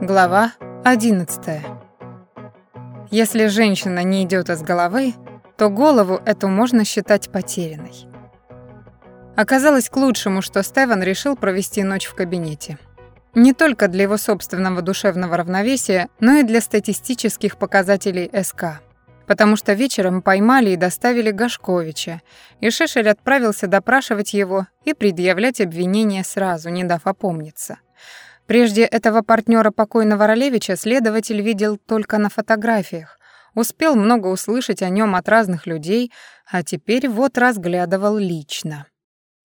Глава 11. Если женщина не идет из головы, то голову эту можно считать потерянной. Оказалось к лучшему, что Стеван решил провести ночь в кабинете. Не только для его собственного душевного равновесия, но и для статистических показателей СК. Потому что вечером поймали и доставили Гашковича, и Шешель отправился допрашивать его и предъявлять обвинения сразу, не дав опомниться. Прежде этого партнера покойного Ролевича следователь видел только на фотографиях, успел много услышать о нем от разных людей, а теперь вот разглядывал лично.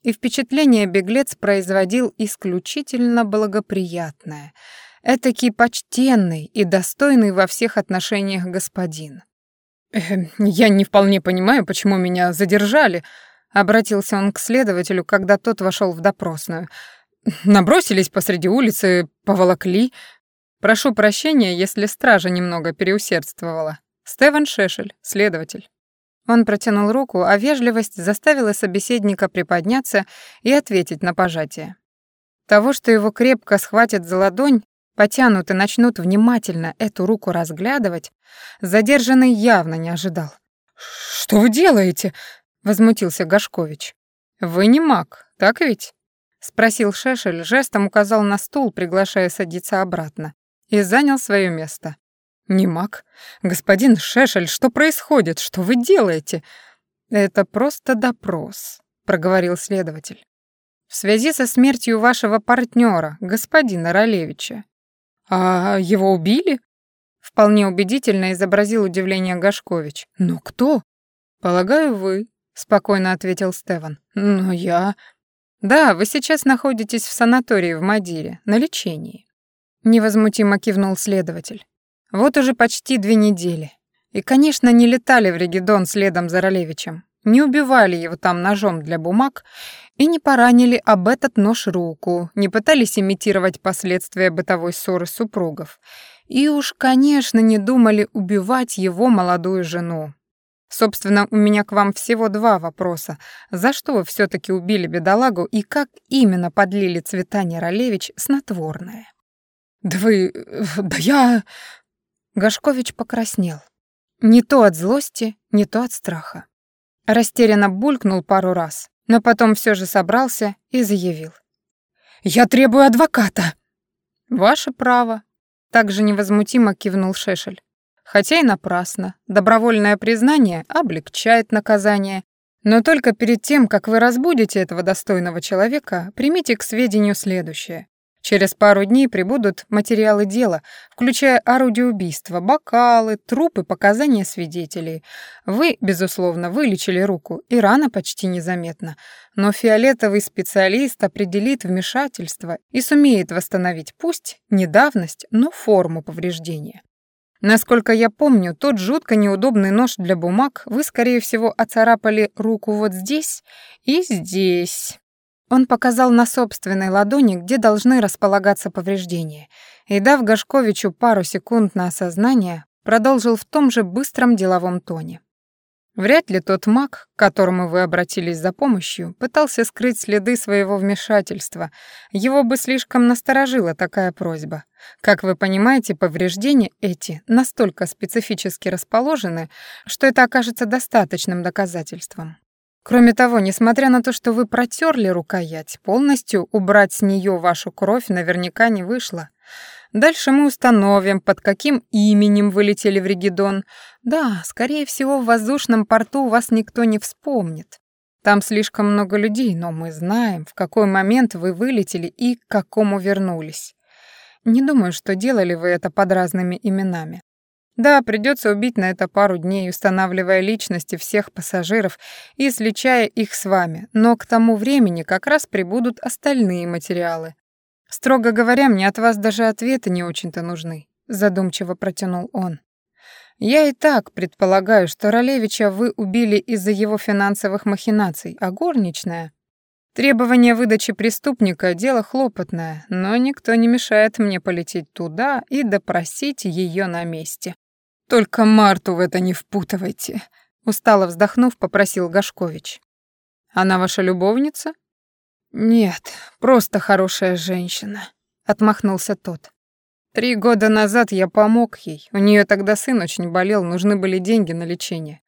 И впечатление беглец производил исключительно благоприятное. Этакий почтенный и достойный во всех отношениях господин. «Э, «Я не вполне понимаю, почему меня задержали», — обратился он к следователю, когда тот вошел в допросную. Набросились посреди улицы, поволокли. Прошу прощения, если стража немного переусердствовала. Стевен Шешель, следователь. Он протянул руку, а вежливость заставила собеседника приподняться и ответить на пожатие. Того, что его крепко схватят за ладонь, потянут и начнут внимательно эту руку разглядывать, задержанный явно не ожидал. «Что вы делаете?» — возмутился Гашкович. «Вы не маг, так ведь?» Спросил Шешель, жестом указал на стул, приглашая садиться обратно, и занял свое место. «Не маг. Господин Шешель, что происходит? Что вы делаете?» «Это просто допрос», — проговорил следователь. «В связи со смертью вашего партнера, господина Ролевича». «А его убили?» Вполне убедительно изобразил удивление Гашкович. «Но кто?» «Полагаю, вы», — спокойно ответил Стеван. «Но я...» «Да, вы сейчас находитесь в санатории в Мадире, на лечении», — невозмутимо кивнул следователь. «Вот уже почти две недели. И, конечно, не летали в Регидон следом за Ролевичем, не убивали его там ножом для бумаг и не поранили об этот нож руку, не пытались имитировать последствия бытовой ссоры супругов. И уж, конечно, не думали убивать его молодую жену. Собственно, у меня к вам всего два вопроса. За что вы все таки убили бедолагу и как именно подлили Цветане Ролевич снотворное? Да вы... Э, да я... Гашкович покраснел. Не то от злости, не то от страха. Растерянно булькнул пару раз, но потом все же собрался и заявил. «Я требую адвоката!» «Ваше право», — также невозмутимо кивнул Шешель. Хотя и напрасно. Добровольное признание облегчает наказание. Но только перед тем, как вы разбудите этого достойного человека, примите к сведению следующее. Через пару дней прибудут материалы дела, включая орудие убийства, бокалы, трупы, показания свидетелей. Вы, безусловно, вылечили руку, и рана почти незаметна. Но фиолетовый специалист определит вмешательство и сумеет восстановить пусть недавность, но форму повреждения. Насколько я помню, тот жутко неудобный нож для бумаг вы, скорее всего, оцарапали руку вот здесь и здесь. Он показал на собственной ладони, где должны располагаться повреждения, и, дав Гашковичу пару секунд на осознание, продолжил в том же быстром деловом тоне. Вряд ли тот маг, к которому вы обратились за помощью, пытался скрыть следы своего вмешательства. Его бы слишком насторожила такая просьба. Как вы понимаете, повреждения эти настолько специфически расположены, что это окажется достаточным доказательством. Кроме того, несмотря на то, что вы протерли рукоять, полностью убрать с нее вашу кровь наверняка не вышло. Дальше мы установим, под каким именем вы летели в Регидон. Да, скорее всего, в воздушном порту вас никто не вспомнит. Там слишком много людей, но мы знаем, в какой момент вы вылетели и к какому вернулись. Не думаю, что делали вы это под разными именами. Да, придется убить на это пару дней, устанавливая личности всех пассажиров и сличая их с вами, но к тому времени как раз прибудут остальные материалы. Строго говоря, мне от вас даже ответы не очень-то нужны, задумчиво протянул он. Я и так предполагаю, что Ролевича вы убили из-за его финансовых махинаций, а горничная Требование выдачи преступника — дело хлопотное, но никто не мешает мне полететь туда и допросить ее на месте. Только Марту в это не впутывайте, устало вздохнув, попросил Гашкович. Она ваша любовница? «Нет, просто хорошая женщина», — отмахнулся тот. Три года назад я помог ей. У нее тогда сын очень болел, нужны были деньги на лечение.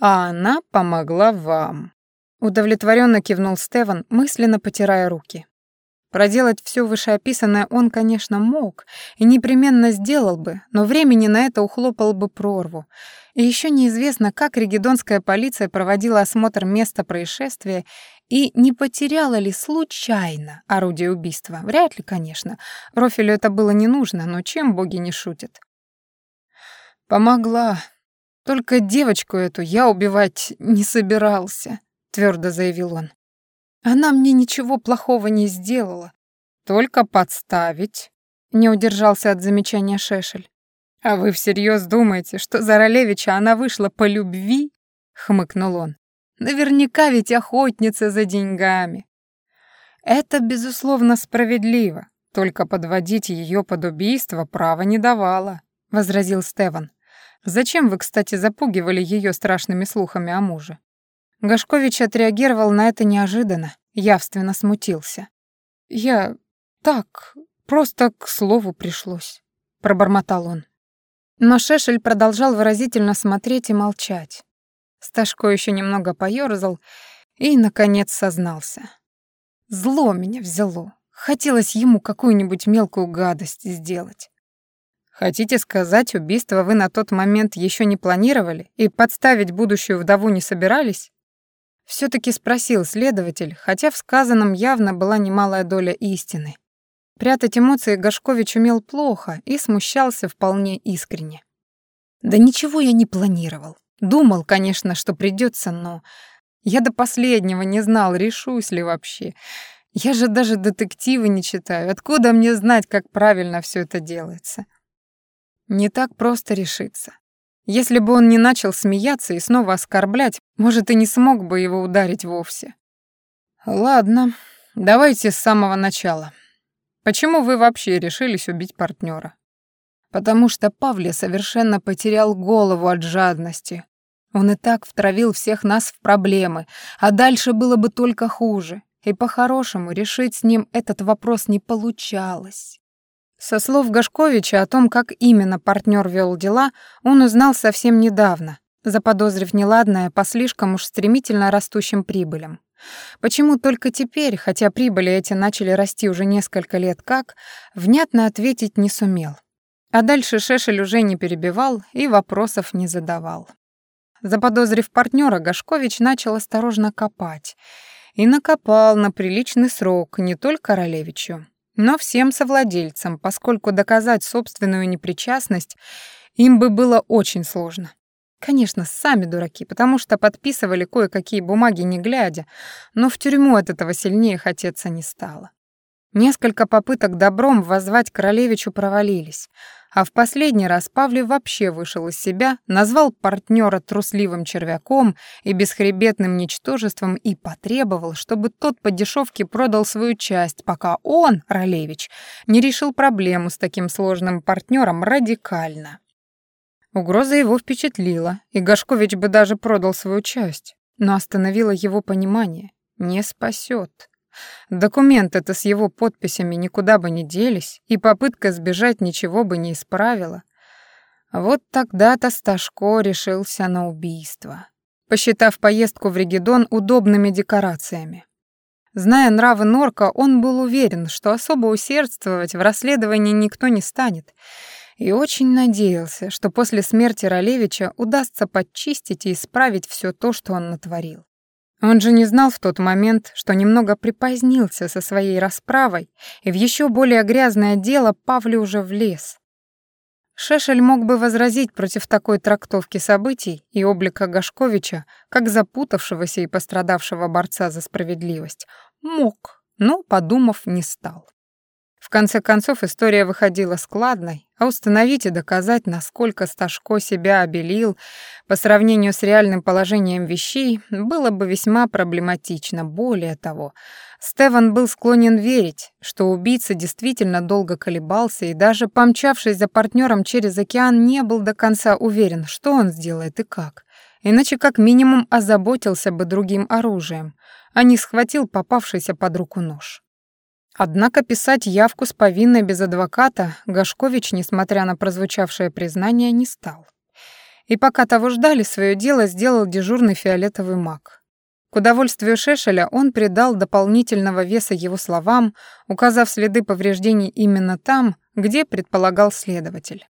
А она помогла вам. Удовлетворенно кивнул Стеван, мысленно потирая руки. Проделать все вышеописанное он, конечно, мог и непременно сделал бы, но времени на это ухлопал бы прорву. И еще неизвестно, как регидонская полиция проводила осмотр места происшествия и не потеряла ли случайно орудие убийства. Вряд ли, конечно. Рофелю это было не нужно, но чем боги не шутят? «Помогла. Только девочку эту я убивать не собирался», — твердо заявил он. Она мне ничего плохого не сделала. Только подставить. Не удержался от замечания Шешель. А вы всерьез думаете, что за Ролевича она вышла по любви? Хмыкнул он. Наверняка ведь охотница за деньгами. Это, безусловно, справедливо. Только подводить ее под убийство права не давала, возразил Стеван. Зачем вы, кстати, запугивали ее страшными слухами о муже? Гашкович отреагировал на это неожиданно, явственно смутился. «Я... так... просто к слову пришлось», — пробормотал он. Но Шешель продолжал выразительно смотреть и молчать. Сташко еще немного поёрзал и, наконец, сознался. «Зло меня взяло. Хотелось ему какую-нибудь мелкую гадость сделать. Хотите сказать, убийство вы на тот момент еще не планировали и подставить будущую вдову не собирались? все таки спросил следователь, хотя в сказанном явно была немалая доля истины. Прятать эмоции Гашкович умел плохо и смущался вполне искренне. «Да ничего я не планировал. Думал, конечно, что придется, но я до последнего не знал, решусь ли вообще. Я же даже детективы не читаю. Откуда мне знать, как правильно все это делается?» Не так просто решиться. Если бы он не начал смеяться и снова оскорблять, может, и не смог бы его ударить вовсе. Ладно, давайте с самого начала. Почему вы вообще решились убить партнера? Потому что Павле совершенно потерял голову от жадности. Он и так втравил всех нас в проблемы, а дальше было бы только хуже. И по-хорошему решить с ним этот вопрос не получалось. Со слов Гашковича о том, как именно партнер вел дела, он узнал совсем недавно, заподозрив неладное по слишком уж стремительно растущим прибылям. Почему только теперь, хотя прибыли эти начали расти уже несколько лет как, внятно ответить не сумел. А дальше Шешель уже не перебивал и вопросов не задавал. Заподозрив партнера, Гашкович начал осторожно копать. И накопал на приличный срок не только Королевичу, но всем совладельцам, поскольку доказать собственную непричастность им бы было очень сложно. Конечно, сами дураки, потому что подписывали кое-какие бумаги не глядя, но в тюрьму от этого сильнее хотеться не стало. Несколько попыток добром воззвать королевичу провалились, а в последний раз Павле вообще вышел из себя, назвал партнера трусливым червяком и бесхребетным ничтожеством и потребовал, чтобы тот по дешевке продал свою часть, пока он, Ролевич, не решил проблему с таким сложным партнером радикально. Угроза его впечатлила, и Гашкович бы даже продал свою часть, но остановило его понимание — не спасет. Документы-то с его подписями никуда бы не делись, и попытка сбежать ничего бы не исправила. Вот тогда-то Сташко решился на убийство, посчитав поездку в Регидон удобными декорациями. Зная нравы Норка, он был уверен, что особо усердствовать в расследовании никто не станет, и очень надеялся, что после смерти Ролевича удастся подчистить и исправить все то, что он натворил. Он же не знал в тот момент, что немного припозднился со своей расправой, и в еще более грязное дело Павле уже влез. Шешель мог бы возразить против такой трактовки событий и облика Гашковича, как запутавшегося и пострадавшего борца за справедливость. Мог, но, подумав, не стал. В конце концов, история выходила складной, а установить и доказать, насколько Сташко себя обелил по сравнению с реальным положением вещей, было бы весьма проблематично. Более того, Стеван был склонен верить, что убийца действительно долго колебался и даже помчавшись за партнером через океан, не был до конца уверен, что он сделает и как. Иначе как минимум озаботился бы другим оружием, а не схватил попавшийся под руку нож. Однако писать явку с повинной без адвоката Гашкович, несмотря на прозвучавшее признание, не стал. И пока того ждали, свое дело сделал дежурный фиолетовый маг. К удовольствию Шешеля он придал дополнительного веса его словам, указав следы повреждений именно там, где предполагал следователь.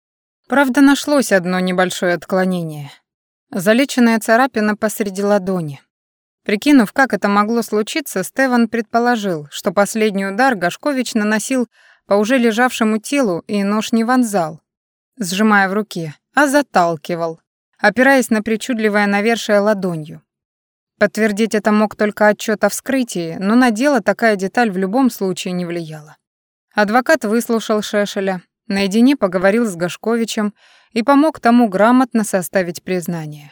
Правда, нашлось одно небольшое отклонение. Залеченная царапина посреди ладони. Прикинув, как это могло случиться, Стеван предположил, что последний удар Гашкович наносил по уже лежавшему телу и нож не вонзал, сжимая в руке, а заталкивал, опираясь на причудливое навершие ладонью. Подтвердить это мог только отчет о вскрытии, но на дело такая деталь в любом случае не влияла. Адвокат выслушал Шешеля, наедине поговорил с Гашковичем и помог тому грамотно составить признание.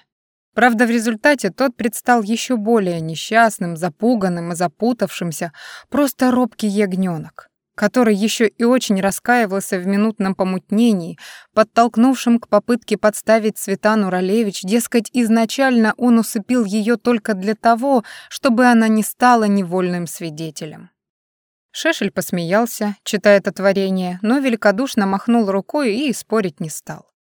Правда, в результате тот предстал еще более несчастным, запуганным и запутавшимся, просто робкий ягненок который еще и очень раскаивался в минутном помутнении, подтолкнувшем к попытке подставить Светану Ролевич, дескать, изначально он усыпил ее только для того, чтобы она не стала невольным свидетелем. Шешель посмеялся, читая это творение, но великодушно махнул рукой и спорить не стал.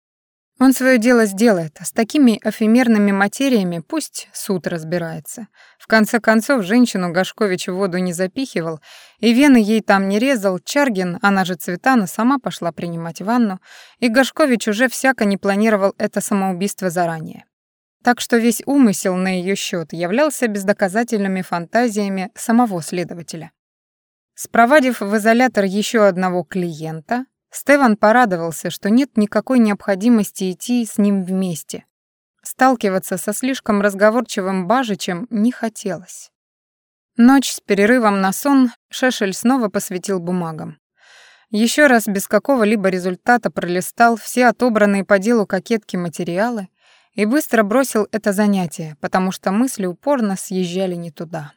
Он свое дело сделает, а с такими эфемерными материями пусть суд разбирается. В конце концов, женщину Гашкович в воду не запихивал, и вены ей там не резал, Чаргин, она же Цветана, сама пошла принимать ванну, и Гашкович уже всяко не планировал это самоубийство заранее. Так что весь умысел на ее счет являлся бездоказательными фантазиями самого следователя. Спровадив в изолятор еще одного клиента, Стеван порадовался, что нет никакой необходимости идти с ним вместе. Сталкиваться со слишком разговорчивым Бажичем не хотелось. Ночь с перерывом на сон Шешель снова посвятил бумагам. Еще раз без какого-либо результата пролистал все отобранные по делу кокетки материалы и быстро бросил это занятие, потому что мысли упорно съезжали не туда.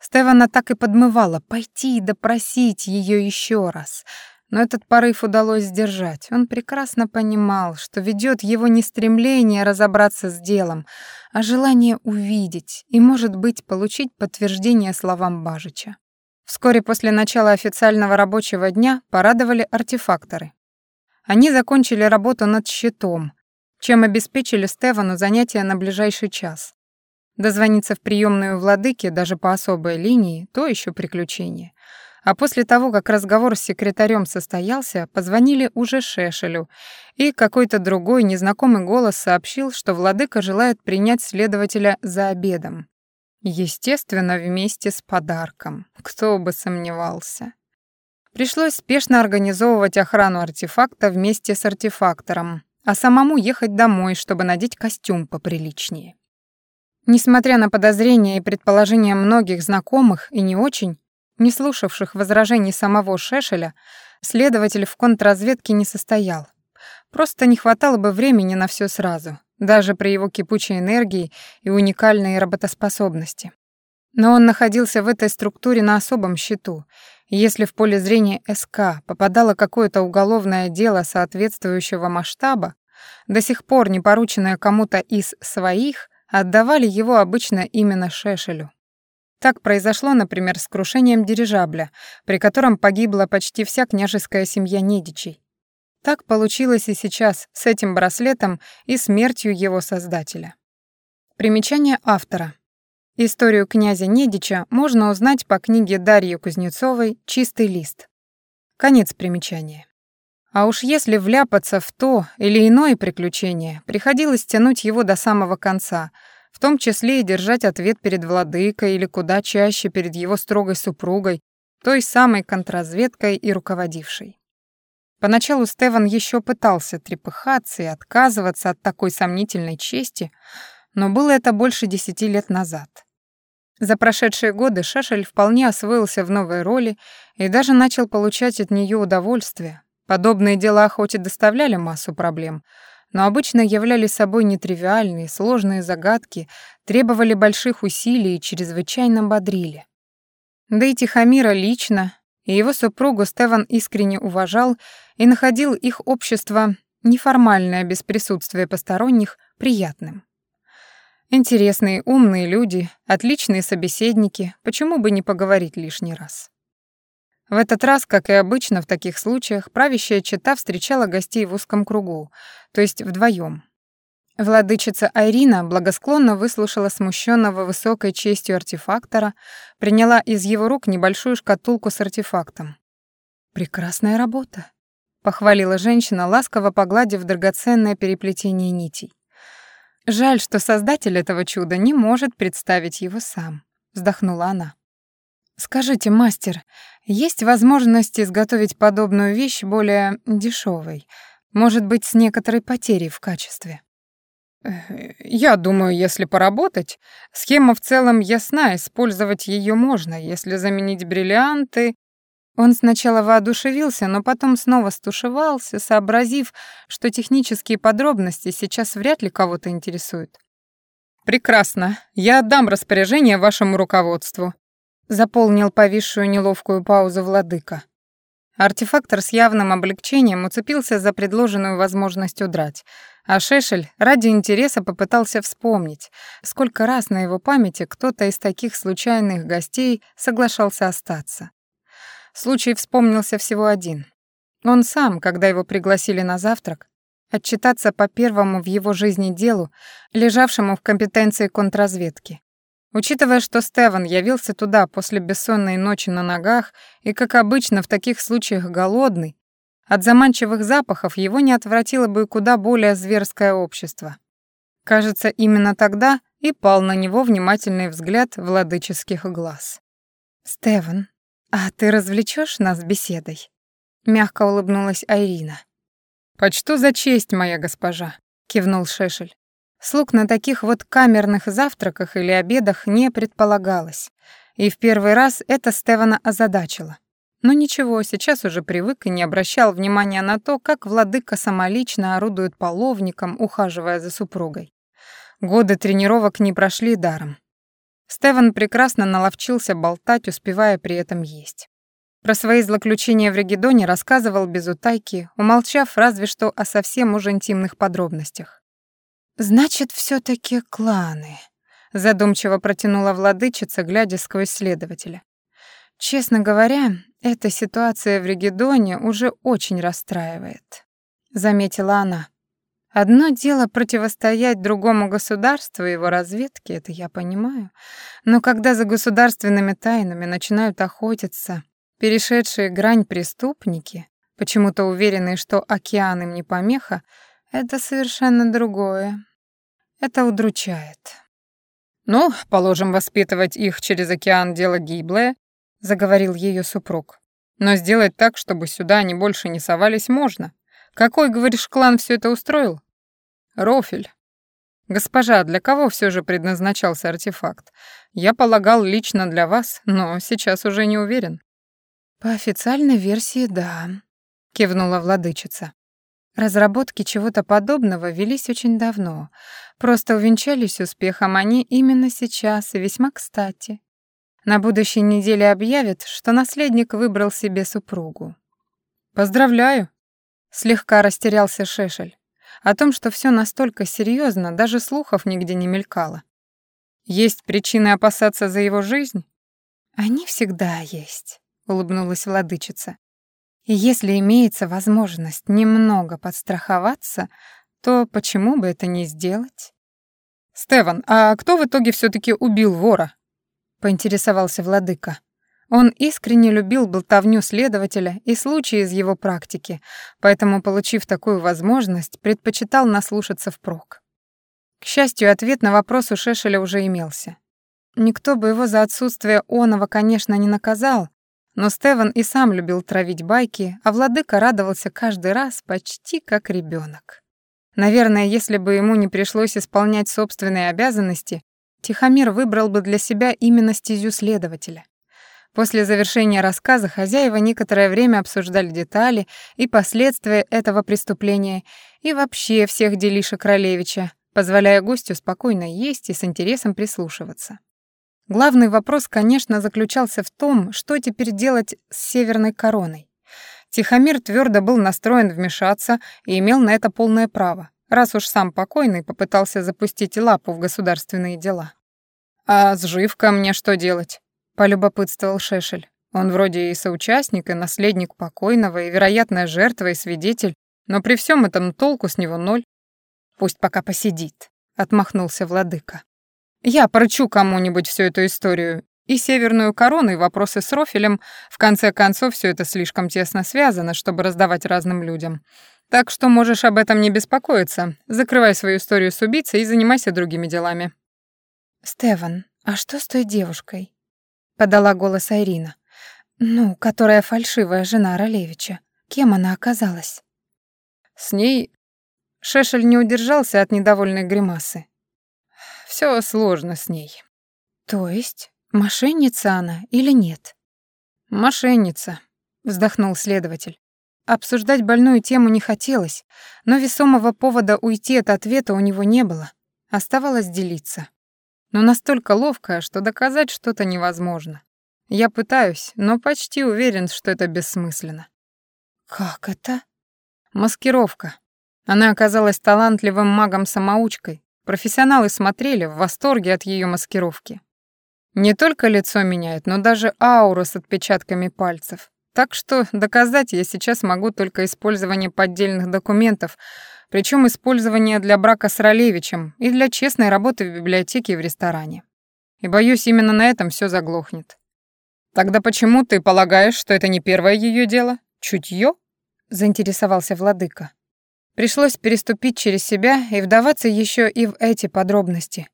Стевана так и подмывала пойти и допросить ее еще раз — но этот порыв удалось сдержать. Он прекрасно понимал, что ведет его не стремление разобраться с делом, а желание увидеть и, может быть, получить подтверждение словам Бажича. Вскоре после начала официального рабочего дня порадовали артефакторы. Они закончили работу над щитом, чем обеспечили Стефану занятия на ближайший час. Дозвониться в приемную владыки даже по особой линии — то еще приключение — а после того, как разговор с секретарем состоялся, позвонили уже Шешелю, и какой-то другой незнакомый голос сообщил, что владыка желает принять следователя за обедом. Естественно, вместе с подарком. Кто бы сомневался. Пришлось спешно организовывать охрану артефакта вместе с артефактором, а самому ехать домой, чтобы надеть костюм поприличнее. Несмотря на подозрения и предположения многих знакомых и не очень, не слушавших возражений самого Шешеля, следователь в контрразведке не состоял. Просто не хватало бы времени на все сразу, даже при его кипучей энергии и уникальной работоспособности. Но он находился в этой структуре на особом счету, если в поле зрения СК попадало какое-то уголовное дело соответствующего масштаба, до сих пор не порученное кому-то из своих, отдавали его обычно именно Шешелю. Так произошло, например, с крушением дирижабля, при котором погибла почти вся княжеская семья Недичей. Так получилось и сейчас с этим браслетом и смертью его создателя. Примечание автора. Историю князя Недича можно узнать по книге Дарьи Кузнецовой «Чистый лист». Конец примечания. А уж если вляпаться в то или иное приключение, приходилось тянуть его до самого конца — в том числе и держать ответ перед владыкой или куда чаще перед его строгой супругой, той самой контрразведкой и руководившей. Поначалу Стеван еще пытался трепыхаться и отказываться от такой сомнительной чести, но было это больше десяти лет назад. За прошедшие годы Шашель вполне освоился в новой роли и даже начал получать от нее удовольствие. Подобные дела хоть и доставляли массу проблем, но обычно являли собой нетривиальные, сложные загадки, требовали больших усилий и чрезвычайно бодрили. Да и Тихомира лично, и его супругу Стеван искренне уважал и находил их общество, неформальное без присутствия посторонних, приятным. Интересные, умные люди, отличные собеседники, почему бы не поговорить лишний раз? В этот раз, как и обычно в таких случаях, правящая чета встречала гостей в узком кругу, то есть вдвоем. Владычица Айрина благосклонно выслушала смущенного высокой честью артефактора, приняла из его рук небольшую шкатулку с артефактом. «Прекрасная работа», — похвалила женщина, ласково погладив драгоценное переплетение нитей. «Жаль, что создатель этого чуда не может представить его сам», — вздохнула она. «Скажите, мастер, есть возможность изготовить подобную вещь более дешевой, может быть, с некоторой потерей в качестве?» «Я думаю, если поработать, схема в целом ясна, использовать ее можно, если заменить бриллианты...» Он сначала воодушевился, но потом снова стушевался, сообразив, что технические подробности сейчас вряд ли кого-то интересуют. «Прекрасно. Я отдам распоряжение вашему руководству», заполнил повисшую неловкую паузу владыка. Артефактор с явным облегчением уцепился за предложенную возможность удрать, а Шешель ради интереса попытался вспомнить, сколько раз на его памяти кто-то из таких случайных гостей соглашался остаться. Случай вспомнился всего один. Он сам, когда его пригласили на завтрак, отчитаться по первому в его жизни делу, лежавшему в компетенции контрразведки. Учитывая, что Стеван явился туда после бессонной ночи на ногах и, как обычно, в таких случаях голодный, от заманчивых запахов его не отвратило бы куда более зверское общество. Кажется, именно тогда и пал на него внимательный взгляд владыческих глаз. «Стеван, а ты развлечешь нас беседой?» Мягко улыбнулась Айрина. «Почту за честь, моя госпожа», — кивнул Шешель. Слуг на таких вот камерных завтраках или обедах не предполагалось, и в первый раз это Стевана озадачило. Но ничего, сейчас уже привык и не обращал внимания на то, как владыка самолично орудует половником, ухаживая за супругой. Годы тренировок не прошли даром. Стеван прекрасно наловчился болтать, успевая при этом есть. Про свои злоключения в Регидоне рассказывал без утайки, умолчав разве что о совсем уже интимных подробностях. «Значит, все таки кланы», — задумчиво протянула владычица, глядя сквозь следователя. «Честно говоря, эта ситуация в Регидоне уже очень расстраивает», — заметила она. «Одно дело противостоять другому государству и его разведке, это я понимаю, но когда за государственными тайнами начинают охотиться перешедшие грань преступники, почему-то уверенные, что океан им не помеха, это совершенно другое. Это удручает. «Ну, положим, воспитывать их через океан дело гиблое», — заговорил ее супруг. «Но сделать так, чтобы сюда они больше не совались, можно. Какой, говоришь, клан все это устроил?» «Рофель». «Госпожа, для кого все же предназначался артефакт? Я полагал лично для вас, но сейчас уже не уверен». «По официальной версии, да», — кивнула владычица. Разработки чего-то подобного велись очень давно, просто увенчались успехом они именно сейчас и весьма кстати. На будущей неделе объявят, что наследник выбрал себе супругу. «Поздравляю!» — слегка растерялся Шешель. О том, что все настолько серьезно, даже слухов нигде не мелькало. «Есть причины опасаться за его жизнь?» «Они всегда есть», — улыбнулась владычица. И если имеется возможность немного подстраховаться, то почему бы это не сделать? «Стеван, а кто в итоге все таки убил вора?» — поинтересовался владыка. Он искренне любил болтовню следователя и случаи из его практики, поэтому, получив такую возможность, предпочитал наслушаться впрок. К счастью, ответ на вопрос у Шешеля уже имелся. Никто бы его за отсутствие оного, конечно, не наказал, но Стеван и сам любил травить байки, а владыка радовался каждый раз почти как ребенок. Наверное, если бы ему не пришлось исполнять собственные обязанности, Тихомир выбрал бы для себя именно стезю следователя. После завершения рассказа хозяева некоторое время обсуждали детали и последствия этого преступления и вообще всех делишек Кролевича, позволяя гостю спокойно есть и с интересом прислушиваться. Главный вопрос, конечно, заключался в том, что теперь делать с Северной короной. Тихомир твердо был настроен вмешаться и имел на это полное право, раз уж сам покойный попытался запустить лапу в государственные дела. «А с Живко мне что делать?» — полюбопытствовал Шешель. Он вроде и соучастник, и наследник покойного, и вероятная жертва, и свидетель, но при всем этом толку с него ноль. Пусть пока посидит, отмахнулся владыка. Я поручу кому-нибудь всю эту историю, и северную корону, и вопросы с Рофелем. В конце концов, все это слишком тесно связано, чтобы раздавать разным людям. Так что можешь об этом не беспокоиться. Закрывай свою историю с убийцей и занимайся другими делами. «Стеван, а что с той девушкой?» — подала голос Айрина. «Ну, которая фальшивая жена Ролевича. Кем она оказалась?» «С ней...» Шешель не удержался от недовольной гримасы. Все сложно с ней». «То есть мошенница она или нет?» «Мошенница», — вздохнул следователь. Обсуждать больную тему не хотелось, но весомого повода уйти от ответа у него не было. Оставалось делиться но настолько ловкая, что доказать что-то невозможно. Я пытаюсь, но почти уверен, что это бессмысленно. Как это? Маскировка. Она оказалась талантливым магом-самоучкой. Профессионалы смотрели в восторге от ее маскировки. Не только лицо меняет, но даже ауру с отпечатками пальцев. Так что доказать я сейчас могу только использование поддельных документов, причем использование для брака с Ролевичем и для честной работы в библиотеке и в ресторане. И боюсь, именно на этом все заглохнет. Тогда почему ты полагаешь, что это не первое ее дело? Чутье? заинтересовался владыка. Пришлось переступить через себя и вдаваться еще и в эти подробности.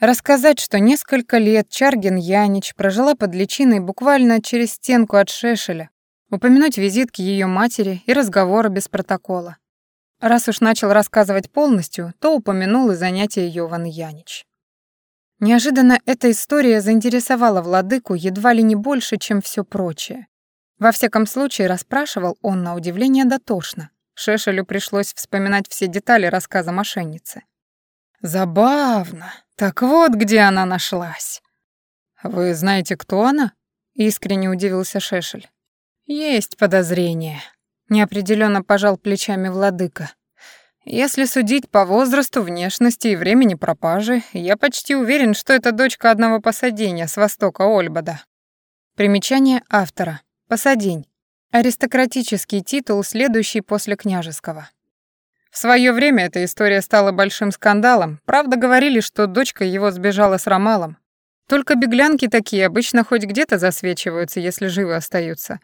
Рассказать, что несколько лет Чаргин Янич прожила под личиной буквально через стенку от Шешеля, упомянуть визитки ее матери и разговоры без протокола. Раз уж начал рассказывать полностью, то упомянул и занятия Йован Янич. Неожиданно эта история заинтересовала владыку едва ли не больше, чем все прочее. Во всяком случае, расспрашивал он на удивление дотошно. Шешелю пришлось вспоминать все детали рассказа мошенницы. «Забавно. Так вот, где она нашлась». «Вы знаете, кто она?» — искренне удивился Шешель. «Есть подозрение», неопределенно пожал плечами владыка. Если судить по возрасту, внешности и времени пропажи, я почти уверен, что это дочка одного посадения с востока Ольбада. Примечание автора. Посадень. Аристократический титул, следующий после княжеского. В свое время эта история стала большим скандалом. Правда, говорили, что дочка его сбежала с Ромалом. Только беглянки такие обычно хоть где-то засвечиваются, если живы остаются.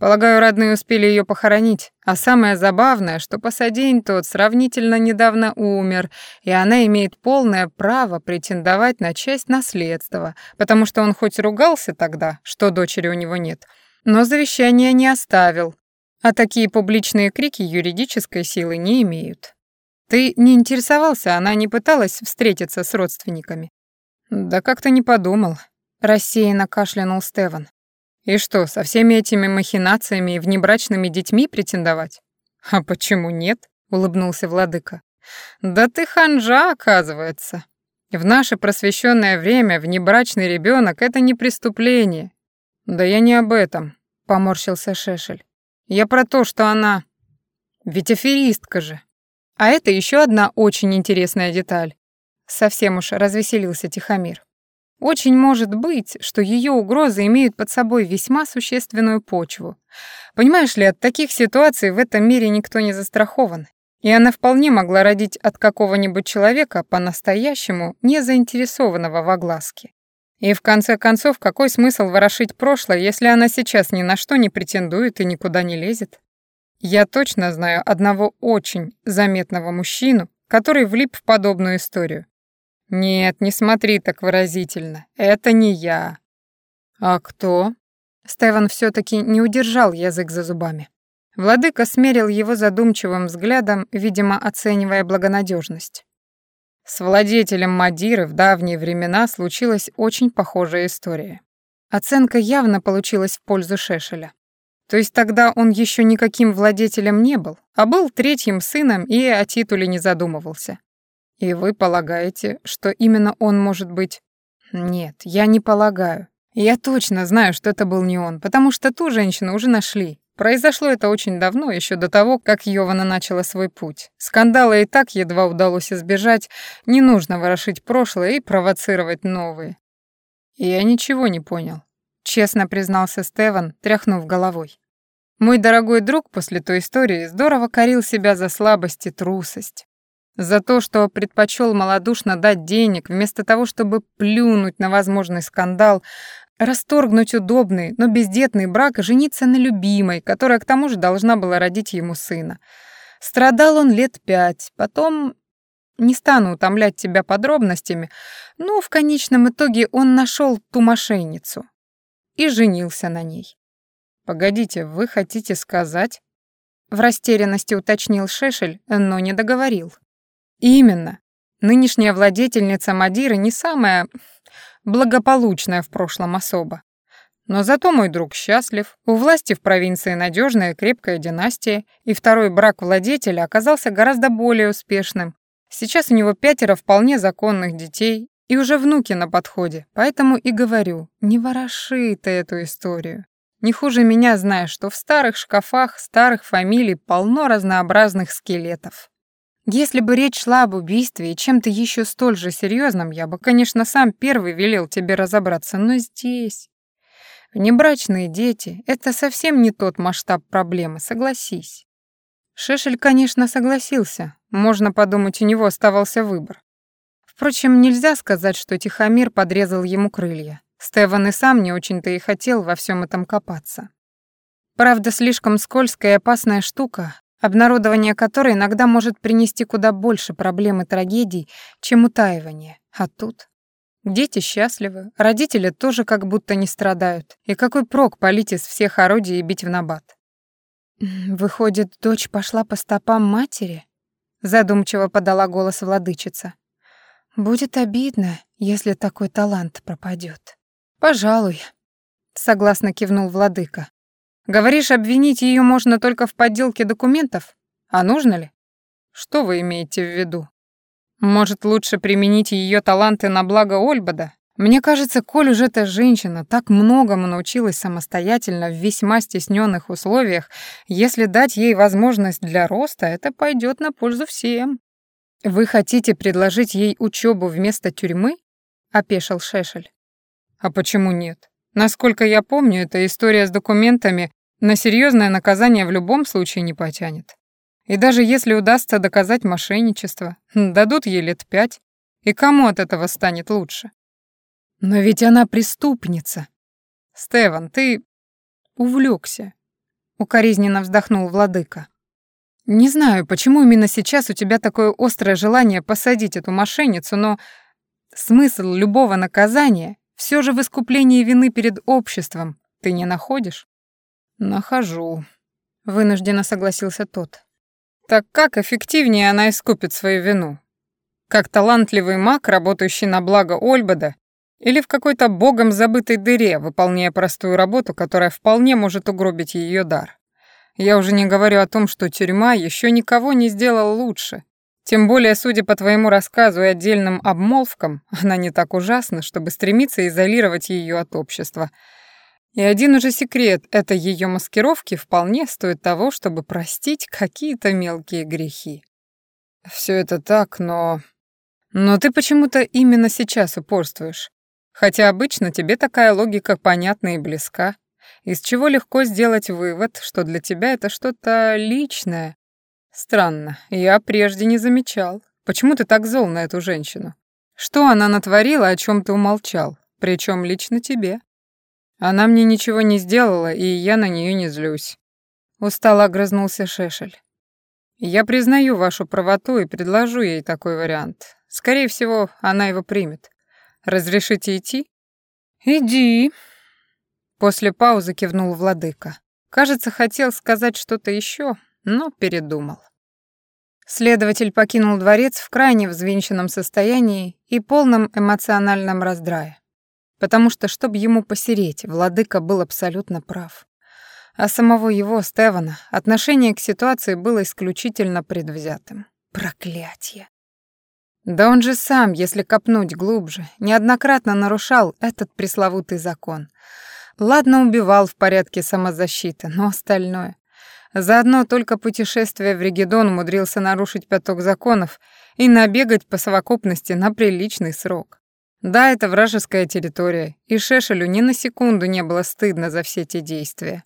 Полагаю, родные успели ее похоронить. А самое забавное, что посадень тот сравнительно недавно умер, и она имеет полное право претендовать на часть наследства, потому что он хоть ругался тогда, что дочери у него нет, но завещания не оставил. А такие публичные крики юридической силы не имеют. Ты не интересовался, она не пыталась встретиться с родственниками? «Да как-то не подумал», — рассеянно кашлянул Стеван. «И что, со всеми этими махинациями и внебрачными детьми претендовать?» «А почему нет?» — улыбнулся владыка. «Да ты ханжа, оказывается. В наше просвещенное время внебрачный ребенок это не преступление». «Да я не об этом», — поморщился Шешель. «Я про то, что она... Ведь аферистка же. А это еще одна очень интересная деталь. Совсем уж развеселился Тихомир. Очень может быть, что ее угрозы имеют под собой весьма существенную почву. Понимаешь ли, от таких ситуаций в этом мире никто не застрахован. И она вполне могла родить от какого-нибудь человека по-настоящему не заинтересованного в огласке. И в конце концов, какой смысл ворошить прошлое, если она сейчас ни на что не претендует и никуда не лезет? Я точно знаю одного очень заметного мужчину, который влип в подобную историю. «Нет, не смотри так выразительно. Это не я». «А кто?» Стефан все таки не удержал язык за зубами. Владыка смерил его задумчивым взглядом, видимо, оценивая благонадежность. С владетелем Мадиры в давние времена случилась очень похожая история. Оценка явно получилась в пользу Шешеля. То есть тогда он еще никаким владетелем не был, а был третьим сыном и о титуле не задумывался. И вы полагаете, что именно он может быть? Нет, я не полагаю. Я точно знаю, что это был не он, потому что ту женщину уже нашли. Произошло это очень давно, еще до того, как Йована начала свой путь. Скандала и так едва удалось избежать, не нужно ворошить прошлое и провоцировать новые. Я ничего не понял. честно признался Стеван, тряхнув головой. Мой дорогой друг после той истории здорово корил себя за слабость и трусость. За то, что предпочел малодушно дать денег, вместо того, чтобы плюнуть на возможный скандал, расторгнуть удобный, но бездетный брак и жениться на любимой, которая к тому же должна была родить ему сына. Страдал он лет пять, потом... Не стану утомлять тебя подробностями, но в конечном итоге он нашел ту мошенницу и женился на ней. «Погодите, вы хотите сказать...» В растерянности уточнил Шешель, но не договорил. «Именно. Нынешняя владетельница Мадиры не самая благополучная в прошлом особа. Но зато мой друг счастлив, у власти в провинции надежная крепкая династия, и второй брак владетеля оказался гораздо более успешным. Сейчас у него пятеро вполне законных детей, и уже внуки на подходе, поэтому и говорю, не вороши ты эту историю. Не хуже меня знаешь, что в старых шкафах старых фамилий полно разнообразных скелетов. Если бы речь шла об убийстве и чем-то еще столь же серьезном, я бы, конечно, сам первый велел тебе разобраться, но здесь... Внебрачные дети — это совсем не тот масштаб проблемы, согласись. Шешель, конечно, согласился. Можно подумать, у него оставался выбор. Впрочем, нельзя сказать, что Тихомир подрезал ему крылья. Стеван и сам не очень-то и хотел во всем этом копаться. Правда, слишком скользкая и опасная штука, обнародование которой иногда может принести куда больше проблем и трагедий, чем утаивание. А тут дети счастливы, родители тоже как будто не страдают. И какой прок палить из всех орудий и бить в набат? Выходит, дочь пошла по стопам матери? Задумчиво подала голос владычица. Будет обидно, если такой талант пропадет. Пожалуй, согласно кивнул владыка. Говоришь, обвинить ее можно только в подделке документов? А нужно ли? Что вы имеете в виду? Может, лучше применить ее таланты на благо Ольбада? Мне кажется, коль уже эта женщина так многому научилась самостоятельно в весьма стесненных условиях, если дать ей возможность для роста, это пойдет на пользу всем. Вы хотите предложить ей учебу вместо тюрьмы? опешил Шешель. А почему нет? Насколько я помню, эта история с документами на серьезное наказание в любом случае не потянет. И даже если удастся доказать мошенничество, дадут ей лет пять, и кому от этого станет лучше? Но ведь она преступница. Стеван, ты увлекся. Укоризненно вздохнул владыка. Не знаю, почему именно сейчас у тебя такое острое желание посадить эту мошенницу, но смысл любого наказания все же в искуплении вины перед обществом ты не находишь? «Нахожу», — вынужденно согласился тот. «Так как эффективнее она искупит свою вину? Как талантливый маг, работающий на благо Ольбада, или в какой-то богом забытой дыре, выполняя простую работу, которая вполне может угробить ее дар? Я уже не говорю о том, что тюрьма еще никого не сделала лучше. Тем более, судя по твоему рассказу и отдельным обмолвкам, она не так ужасна, чтобы стремиться изолировать ее от общества — и один уже секрет этой ее маскировки вполне стоит того, чтобы простить какие-то мелкие грехи. Все это так, но... Но ты почему-то именно сейчас упорствуешь. Хотя обычно тебе такая логика понятна и близка, из чего легко сделать вывод, что для тебя это что-то личное. Странно, я прежде не замечал. Почему ты так зол на эту женщину? Что она натворила, о чем ты умолчал, причем лично тебе? Она мне ничего не сделала, и я на нее не злюсь. Устало огрызнулся Шешель. Я признаю вашу правоту и предложу ей такой вариант. Скорее всего, она его примет. Разрешите идти? Иди. После паузы кивнул владыка. Кажется, хотел сказать что-то еще, но передумал. Следователь покинул дворец в крайне взвинченном состоянии и полном эмоциональном раздрае потому что, чтобы ему посереть, владыка был абсолютно прав. А самого его, Стевана, отношение к ситуации было исключительно предвзятым. Проклятье. Да он же сам, если копнуть глубже, неоднократно нарушал этот пресловутый закон. Ладно, убивал в порядке самозащиты, но остальное... Заодно только путешествие в Регедон умудрился нарушить пяток законов и набегать по совокупности на приличный срок. Да, это вражеская территория, и Шешелю ни на секунду не было стыдно за все те действия.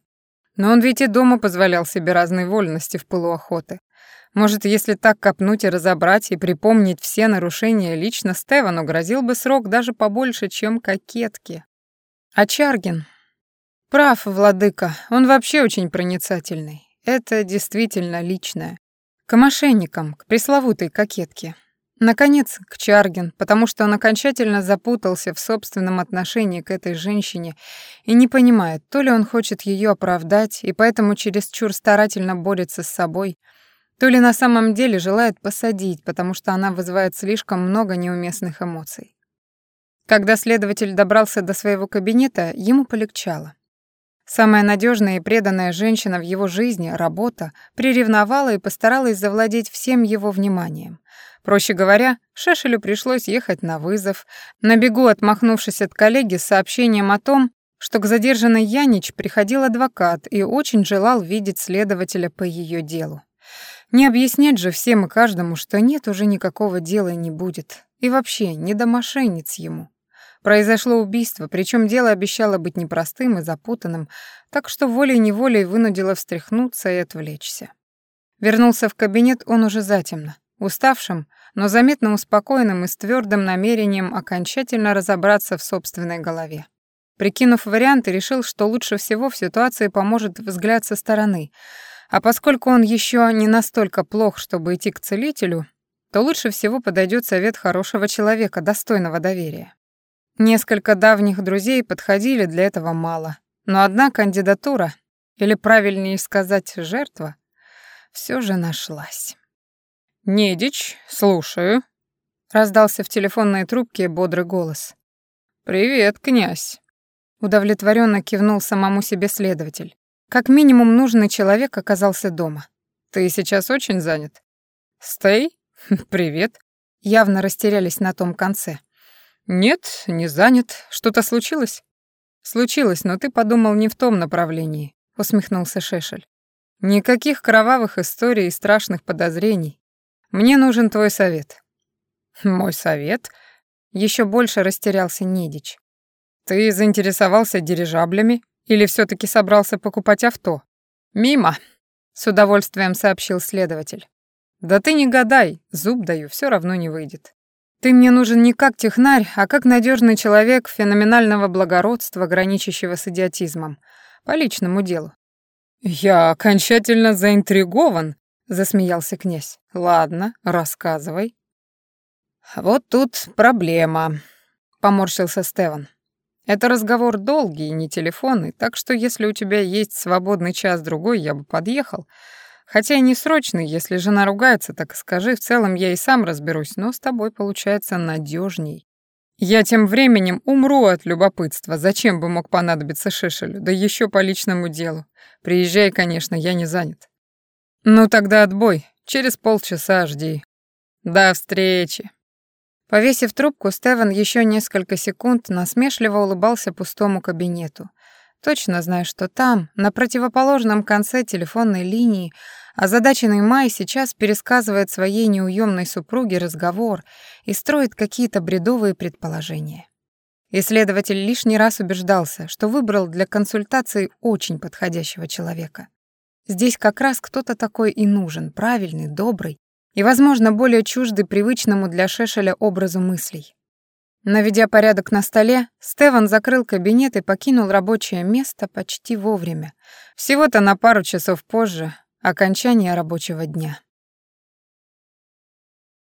Но он ведь и дома позволял себе разные вольности в пылу охоты. Может, если так копнуть и разобрать, и припомнить все нарушения лично Стевану, грозил бы срок даже побольше, чем кокетки. А Чаргин? Прав, владыка, он вообще очень проницательный. Это действительно личное. К мошенникам, к пресловутой кокетке. Наконец, к Чаргин, потому что он окончательно запутался в собственном отношении к этой женщине и не понимает, то ли он хочет ее оправдать и поэтому чересчур старательно борется с собой, то ли на самом деле желает посадить, потому что она вызывает слишком много неуместных эмоций. Когда следователь добрался до своего кабинета, ему полегчало. Самая надежная и преданная женщина в его жизни, работа, приревновала и постаралась завладеть всем его вниманием. Проще говоря, Шешелю пришлось ехать на вызов, на бегу отмахнувшись от коллеги с сообщением о том, что к задержанной Янич приходил адвокат и очень желал видеть следователя по ее делу. Не объяснять же всем и каждому, что нет уже никакого дела и не будет. И вообще, не до мошенниц ему. Произошло убийство, причем дело обещало быть непростым и запутанным, так что волей-неволей вынудило встряхнуться и отвлечься. Вернулся в кабинет он уже затемно, уставшим, но заметно успокоенным и с твердым намерением окончательно разобраться в собственной голове. Прикинув варианты, решил, что лучше всего в ситуации поможет взгляд со стороны, а поскольку он еще не настолько плох, чтобы идти к целителю, то лучше всего подойдет совет хорошего человека, достойного доверия. Несколько давних друзей подходили для этого мало, но одна кандидатура, или правильнее сказать, жертва, все же нашлась. «Недич, слушаю», — раздался в телефонной трубке бодрый голос. «Привет, князь», — удовлетворенно кивнул самому себе следователь. Как минимум нужный человек оказался дома. «Ты сейчас очень занят?» «Стей? Привет». Явно растерялись на том конце. «Нет, не занят. Что-то случилось?» «Случилось, но ты подумал не в том направлении», — усмехнулся Шешель. «Никаких кровавых историй и страшных подозрений. Мне нужен твой совет». «Мой совет?» — еще больше растерялся Недич. «Ты заинтересовался дирижаблями или все таки собрался покупать авто?» «Мимо», — с удовольствием сообщил следователь. «Да ты не гадай, зуб даю, все равно не выйдет. Ты мне нужен не как технарь, а как надежный человек феноменального благородства, граничащего с идиотизмом. По личному делу. Я окончательно заинтригован, засмеялся князь. Ладно, рассказывай. Вот тут проблема, поморщился Стеван. Это разговор долгий, не телефонный, так что если у тебя есть свободный час-другой, я бы подъехал. Хотя и не срочный, если жена ругается, так скажи, в целом я и сам разберусь, но с тобой получается надежней. Я тем временем умру от любопытства. Зачем бы мог понадобиться Шишелю? Да еще по личному делу. Приезжай, конечно, я не занят. Ну тогда отбой. Через полчаса жди. До встречи. Повесив трубку, Стеван еще несколько секунд насмешливо улыбался пустому кабинету. Точно зная, что там, на противоположном конце телефонной линии, Озадаченный Май сейчас пересказывает своей неуемной супруге разговор и строит какие-то бредовые предположения. Исследователь лишний раз убеждался, что выбрал для консультации очень подходящего человека. Здесь как раз кто-то такой и нужен, правильный, добрый и, возможно, более чуждый привычному для Шешеля образу мыслей. Наведя порядок на столе, Стеван закрыл кабинет и покинул рабочее место почти вовремя. Всего-то на пару часов позже, Окончание рабочего дня.